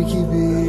we keep it